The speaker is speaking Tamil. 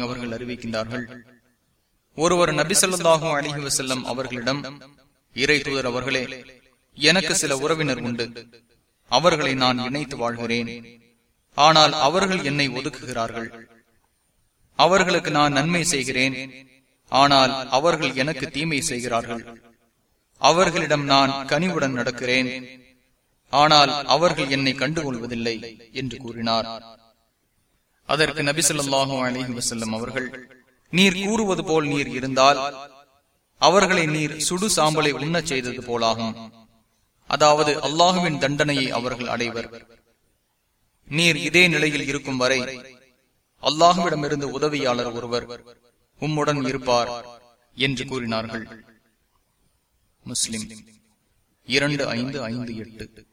அவர்கள் அறிவிக்கின்றார்கள் ஒருவர் நபிசல்லாஹூ அலிஹி வசல்லம் அவர்களிடம் இறை தூதர் அவர்களே எனக்கு சில உறவினர் உண்டு. அவர்களை நான் இணைத்து வாழ்கிறேன். ஆனால் அவர்கள் என்னை ஒதுக்குகிறார்கள். அவர்களுக்கு நான் நன்மை செய்கிறேன். ஆனால் அவர்கள் எனக்கு தீமை செய்கிறார்கள். அவர்களிடம் நான் கனிவுடன் நடக்கிறேன். ஆனால் அவர்கள் என்னை கண்டுகொள்வதில்லை என்று கூறினார். அதற்கு நபி அலஹி வசல்லம் அவர்கள் நீர் கூறுவது போல் நீர் இருந்தால் அவர்களை நீர் சுடு சாம்பலை உண்ணச் செய்தது போலாகும். அதாவது அல்லாஹுவின் தண்டனையை அவர்கள் அடைவர். நீர் இதே நிலையில் இருக்கும் வரை அல்லாஹுவிடமிருந்து உதவியாளர் ஒருவர் உம்முடன் இருப்பார் என்று கூறினார்கள். முஸ்லிம் இரண்டு ஐந்து ஐந்து எட்டு.